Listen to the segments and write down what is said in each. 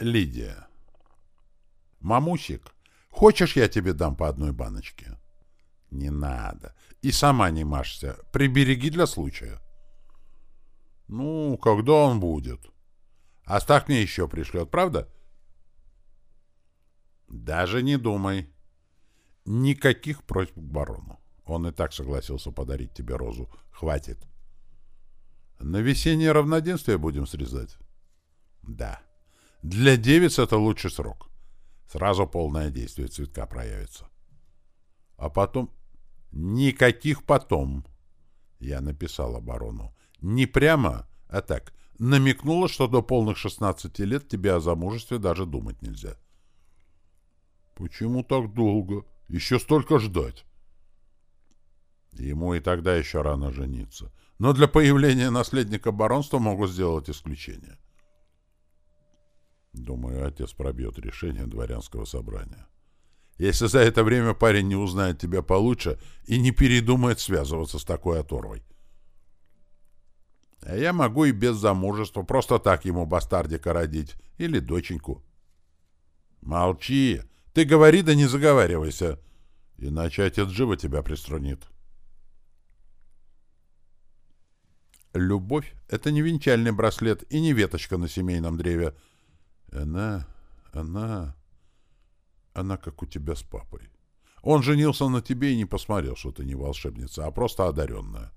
Лидия. «Мамусик, хочешь, я тебе дам по одной баночке?» «Не надо. И сама не машься. Прибереги для случая». «Ну, когда он будет?» «Астах мне еще пришлет, правда?» «Даже не думай. Никаких просьб к барону. Он и так согласился подарить тебе розу. Хватит. На весеннее равноденствие будем срезать?» «Да. Для девиц это лучший срок. Сразу полное действие цветка проявится. А потом... Никаких потом. Я написала барону. Не прямо, а так. Намекнула, что до полных 16 лет тебе о замужестве даже думать нельзя. Почему так долго? Еще столько ждать. Ему и тогда еще рано жениться. Но для появления наследника баронства могут сделать исключение. Думаю, отец пробьет решение дворянского собрания. Если за это время парень не узнает тебя получше и не передумает связываться с такой оторвой. А я могу и без замужества просто так ему бастардика родить. Или доченьку. Молчи. Ты говори, да не заговаривайся. Иначе отец живо тебя приструнит. Любовь — это не венчальный браслет и не веточка на семейном древе, она... она... она как у тебя с папой. Он женился на тебе и не посмотрел, что ты не волшебница, а просто одаренная.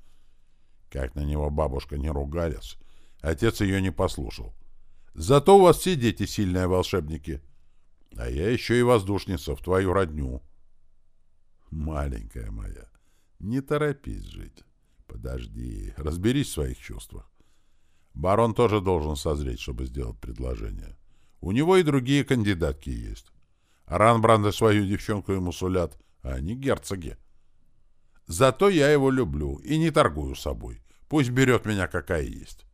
Как на него бабушка не ругались, отец ее не послушал. Зато у вас все дети сильные волшебники. А я еще и воздушница в твою родню. Маленькая моя, не торопись жить. Подожди, разберись в своих чувствах. Барон тоже должен созреть, чтобы сделать предложение. У него и другие кандидатки есть. Ранбранды свою девчонку ему сулят, а они герцоги. Зато я его люблю и не торгую собой. Пусть берет меня какая есть.